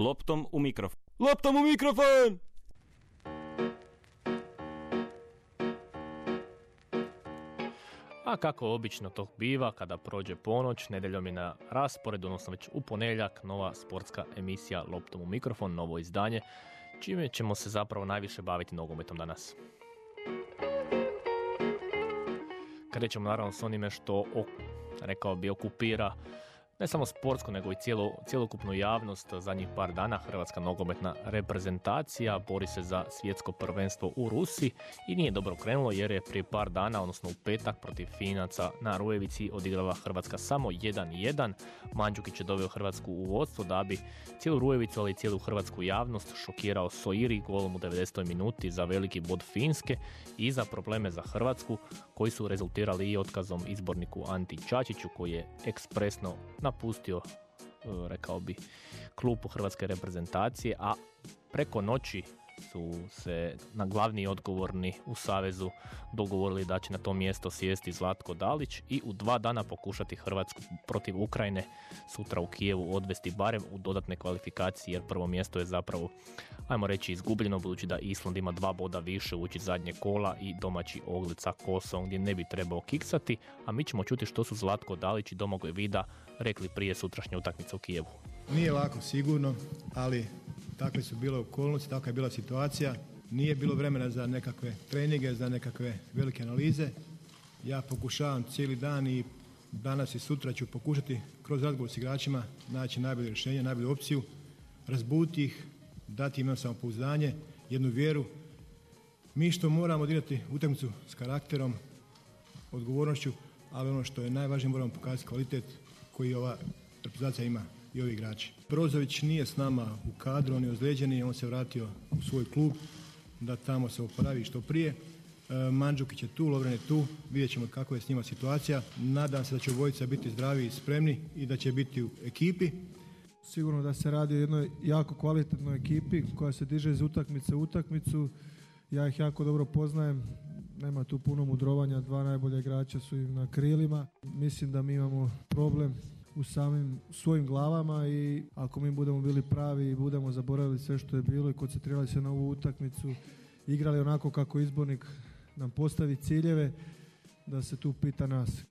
Loptom u mikrofon. Loptom u mikrofon! A kako obično to biva, kada prođe ponoć, nedeljom je na rasporedu, odnosno već u ponedjeljak, nova sportska emisija Loptom u mikrofon, novo izdanje, čime ćemo se zapravo najviše baviti nogometom danas. Krećemo naravno s onime što, rekao bi, okupira ne samo sportsko, nego i cijelo, cjelokupnu javnost zadnjih par dana. Hrvatska nogometna reprezentacija bori se za svjetsko prvenstvo u Rusiji i nije dobro krenulo jer je prije par dana, odnosno u petak protiv Finaca na Rujevici odigrala Hrvatska samo 1-1. Mandžukić je doveo Hrvatsku u vodstvo da bi cijelu Rujevicu, ali i cijelu hrvatsku javnost šokirao Soiri golom u 90. minuti za veliki bod Finske i za probleme za Hrvatsku koji su rezultirali i otkazom izborniku Anti Čačiću koji je ekspresno napustio e, rekao bi klupu hrvatske reprezentacije, a preko noći su se na glavni odgovorni u Savezu dogovorili da će na to mjesto sjesti Zlatko Dalić i u dva dana pokušati Hrvatsku protiv Ukrajine sutra u Kijevu odvesti barem u dodatne kvalifikacije jer prvo mjesto je zapravo ajmo reći izgubljeno budući da Island ima dva boda više ući zadnje kola i domaći Oglica Kosovo gdje ne bi trebao kiksati, a mi ćemo čuti što su Zlatko Dalić i Domagoj Vida rekli prije sutrašnje utakmice u Kijevu. Nije lako sigurno, ali takve su bile okolnosti, takva je bila situacija. Nije bilo vremena za nekakve treninge, za nekakve velike analize. Ja pokušavam cijeli dan i danas i sutra ću pokušati kroz razgovor s igračima naći najbolje rješenje, najbolju opciju, razbuti ih, dati im samopouzdanje, jednu vjeru. Mi što moramo odigrati utakmicu s karakterom, odgovornošću, ali ono što je najvažnije moramo pokazati kvalitet koji ova reprezentacija ima i ovi igrači. Brozović nije s nama u kadru, on je ozlijeđeni, on se vratio u svoj klub da tamo se oporavi što prije. E, Mandžukić je tu, Lovren je tu, vidjet ćemo kako je s njima situacija. Nadam se da će obojica biti zdravi i spremni i da će biti u ekipi. Sigurno da se radi o jednoj jako kvalitetnoj ekipi koja se diže iz utakmice u utakmicu. Ja ih jako dobro poznajem, nema tu puno mudrovanja, dva najbolja igrača su im na krilima. Mislim da mi imamo problem u samim svojim glavama i ako mi budemo bili pravi i budemo zaboravili sve što je bilo i koncentrirali se na ovu utakmicu, igrali onako kako izbornik nam postavi ciljeve, da se tu pita nas.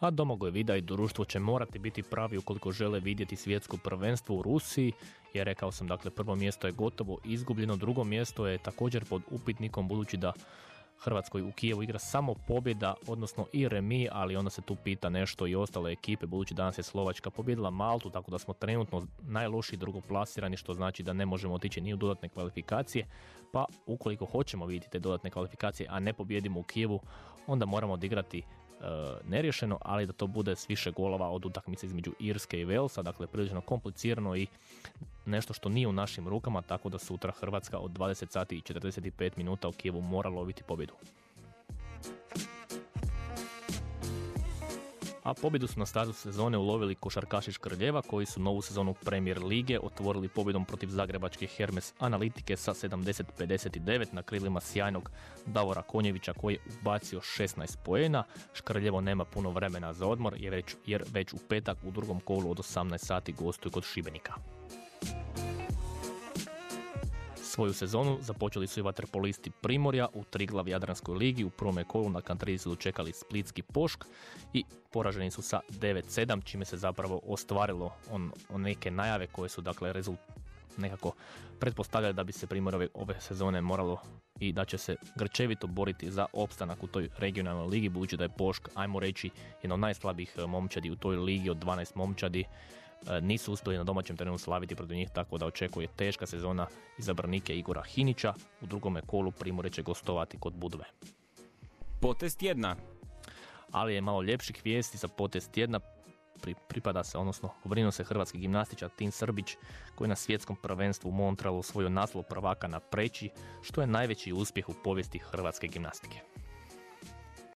A Domagoj Vida i društvo će morati biti pravi ukoliko žele vidjeti svjetsko prvenstvo u Rusiji, jer rekao sam dakle prvo mjesto je gotovo izgubljeno, drugo mjesto je također pod upitnikom budući da Hrvatskoj u Kijevu igra samo pobjeda, odnosno i remi, ali onda se tu pita nešto i ostale ekipe, budući danas je Slovačka pobjedila Maltu, tako da smo trenutno najlošiji drugoplasirani, što znači da ne možemo otići ni u dodatne kvalifikacije, pa ukoliko hoćemo vidjeti te dodatne kvalifikacije, a ne pobjedimo u Kijevu, onda moramo odigrati E, neriješeno, ali da to bude s više golova od utakmice između Irske i Velsa, dakle prilično komplicirano i nešto što nije u našim rukama, tako da sutra Hrvatska od 20 sati i 45 minuta u Kijevu mora loviti pobjedu. A pobjedu su na startu sezone ulovili košarkaši Škrljeva koji su novu sezonu Premier Lige otvorili pobjedom protiv zagrebačke Hermes Analitike sa 70-59 na krilima sjajnog Davora Konjevića koji je ubacio 16 poena. Škrljevo nema puno vremena za odmor jer već, jer već u petak u drugom kolu od 18 sati gostuju kod Šibenika. Svoju sezonu započeli su i vaterpolisti Primorja u Triglav Jadranskoj ligi. U prvome kolu na kantri su dočekali Splitski pošk i poraženi su sa 9-7, čime se zapravo ostvarilo on, on neke najave koje su dakle rezult, nekako pretpostavljali da bi se Primorove ove sezone moralo i da će se grčevito boriti za opstanak u toj regionalnoj ligi, budući da je Pošk, ajmo reći, jedno od najslabijih momčadi u toj ligi od 12 momčadi nisu uspjeli na domaćem terenu slaviti protiv njih, tako da očekuje teška sezona za brnike Igora Hinića. U drugome kolu Primore će gostovati kod Budve. Potest tjedna. Ali je malo ljepših vijesti za potest tjedna. pripada se, odnosno uvrino se hrvatski gimnastičar Tin Srbić koji je na svjetskom prvenstvu u Montrealu osvojio naslov prvaka na preći, što je najveći uspjeh u povijesti hrvatske gimnastike.